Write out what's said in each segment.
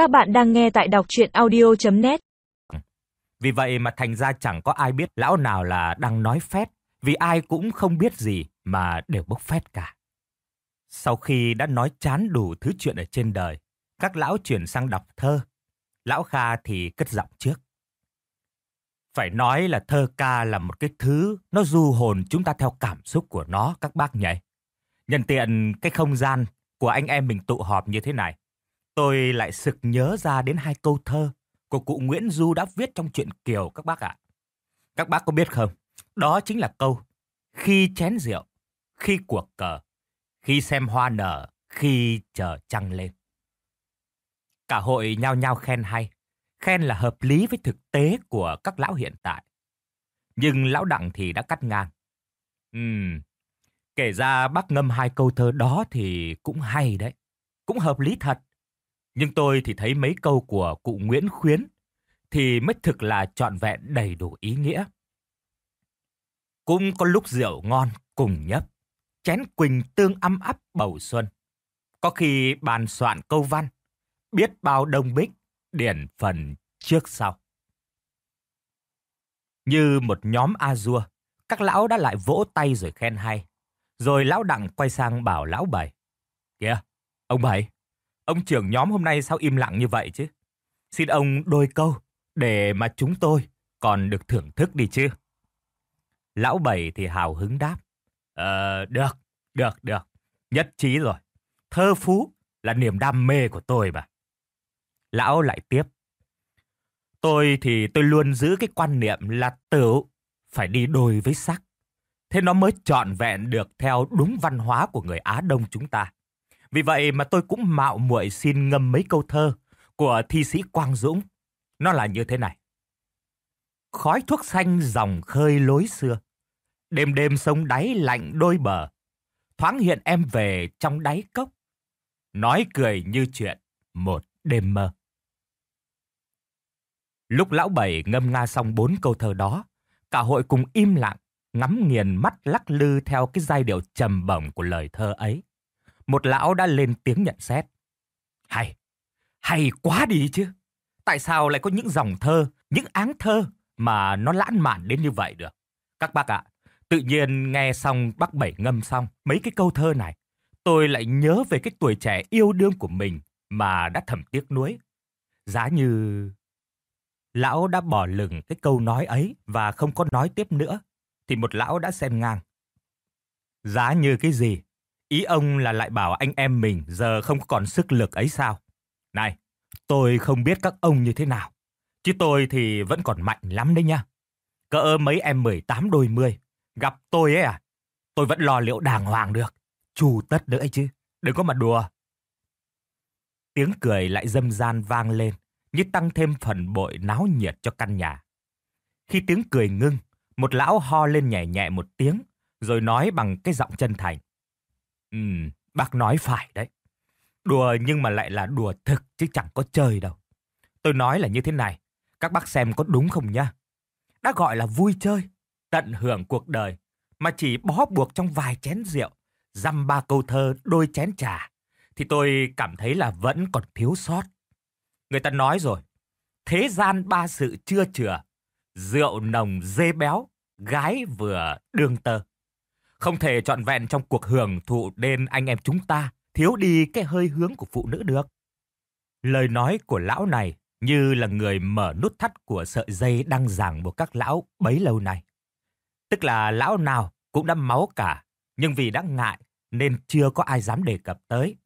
Các bạn đang nghe tại đọc chuyện audio.net Vì vậy mà thành ra chẳng có ai biết lão nào là đang nói phét, vì ai cũng không biết gì mà đều bốc phét cả. Sau khi đã nói chán đủ thứ chuyện ở trên đời, các lão chuyển sang đọc thơ. Lão Kha thì cất giọng trước. Phải nói là thơ ca là một cái thứ nó du hồn chúng ta theo cảm xúc của nó các bác nhỉ. Nhân tiện cái không gian của anh em mình tụ họp như thế này, tôi lại sực nhớ ra đến hai câu thơ của cụ Nguyễn Du đã viết trong truyện Kiều các bác ạ. Các bác có biết không? Đó chính là câu khi chén rượu, khi cuộc cờ, khi xem hoa nở, khi chờ trăng lên. Cả hội nhao nhao khen hay, khen là hợp lý với thực tế của các lão hiện tại. Nhưng lão Đặng thì đã cắt ngang. Ừm, kể ra bác ngâm hai câu thơ đó thì cũng hay đấy, cũng hợp lý thật. Nhưng tôi thì thấy mấy câu của cụ Nguyễn Khuyến thì mới thực là trọn vẹn đầy đủ ý nghĩa. Cũng có lúc rượu ngon cùng nhấp, chén quỳnh tương âm áp bầu xuân. Có khi bàn soạn câu văn, biết bao đông bích, điển phần trước sau. Như một nhóm A-dua, các lão đã lại vỗ tay rồi khen hay. Rồi lão đặng quay sang bảo lão bảy. Kìa, ông bảy, ông trưởng nhóm hôm nay sao im lặng như vậy chứ? Xin ông đôi câu để mà chúng tôi còn được thưởng thức đi chứ. Lão bảy thì hào hứng đáp. Ờ, được, được, được. Nhất trí rồi. Thơ phú là niềm đam mê của tôi mà. Lão lại tiếp. Tôi thì tôi luôn giữ cái quan niệm là tửu phải đi đôi với sắc. Thế nó mới trọn vẹn được theo đúng văn hóa của người Á Đông chúng ta. Vì vậy mà tôi cũng mạo muội xin ngâm mấy câu thơ của thi sĩ Quang Dũng. Nó là như thế này. Khói thuốc xanh dòng khơi lối xưa. Đêm đêm sông đáy lạnh đôi bờ. Thoáng hiện em về trong đáy cốc. Nói cười như chuyện một đêm mơ. Lúc lão bảy ngâm nga xong bốn câu thơ đó, cả hội cùng im lặng, ngắm nghiền mắt lắc lư theo cái giai điệu trầm bổng của lời thơ ấy. Một lão đã lên tiếng nhận xét. Hay, hay quá đi chứ. Tại sao lại có những dòng thơ, những áng thơ mà nó lãng mạn đến như vậy được? Các bác ạ, tự nhiên nghe xong bác Bảy ngâm xong mấy cái câu thơ này, tôi lại nhớ về cái tuổi trẻ yêu đương của mình mà đã thầm tiếc nuối. Giá như... Lão đã bỏ lửng cái câu nói ấy và không có nói tiếp nữa, thì một lão đã xen ngang. Giá như cái gì? Ý ông là lại bảo anh em mình giờ không còn sức lực ấy sao? Này, tôi không biết các ông như thế nào. Chứ tôi thì vẫn còn mạnh lắm đấy nha. Cỡ mấy em 18 đôi mươi. Gặp tôi ấy à? Tôi vẫn lo liệu đàng hoàng được. Chủ tất nữa ấy chứ. Đừng có mà đùa. Tiếng cười lại dâm gian vang lên, như tăng thêm phần bội náo nhiệt cho căn nhà. Khi tiếng cười ngưng, một lão ho lên nhẹ nhẹ một tiếng, rồi nói bằng cái giọng chân thành. Bác nói phải đấy. Đùa nhưng mà lại là đùa thực chứ chẳng có chơi đâu. Tôi nói là như thế này, các bác xem có đúng không nhá? Đã gọi là vui chơi, tận hưởng cuộc đời, mà chỉ bó buộc trong vài chén rượu, dăm ba câu thơ đôi chén trà, thì tôi cảm thấy là vẫn còn thiếu sót. Người ta nói rồi, thế gian ba sự chưa chừa, rượu nồng dê béo, gái vừa đương tơ. Không thể trọn vẹn trong cuộc hưởng thụ nên anh em chúng ta thiếu đi cái hơi hướng của phụ nữ được. Lời nói của lão này như là người mở nút thắt của sợi dây đang giảng buộc các lão bấy lâu nay. Tức là lão nào cũng đã máu cả, nhưng vì đã ngại nên chưa có ai dám đề cập tới.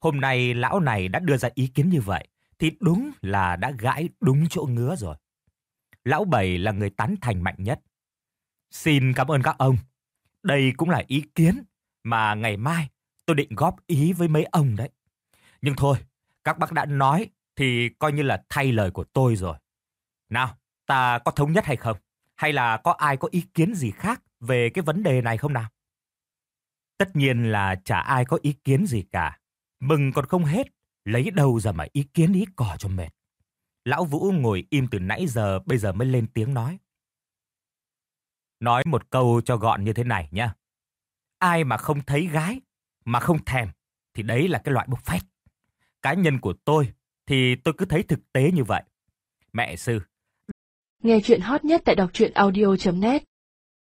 Hôm nay lão này đã đưa ra ý kiến như vậy, thì đúng là đã gãi đúng chỗ ngứa rồi. Lão Bảy là người tán thành mạnh nhất. Xin cảm ơn các ông. Đây cũng là ý kiến mà ngày mai tôi định góp ý với mấy ông đấy. Nhưng thôi, các bác đã nói thì coi như là thay lời của tôi rồi. Nào, ta có thống nhất hay không? Hay là có ai có ý kiến gì khác về cái vấn đề này không nào? Tất nhiên là chả ai có ý kiến gì cả. Mừng còn không hết, lấy đâu ra mà ý kiến ý cỏ cho mệt. Lão Vũ ngồi im từ nãy giờ bây giờ mới lên tiếng nói. Nói một câu cho gọn như thế này nhé, Ai mà không thấy gái, mà không thèm, thì đấy là cái loại bốc phét. Cá nhân của tôi thì tôi cứ thấy thực tế như vậy. Mẹ sư. Nghe chuyện hot nhất tại đọc truyện audio.net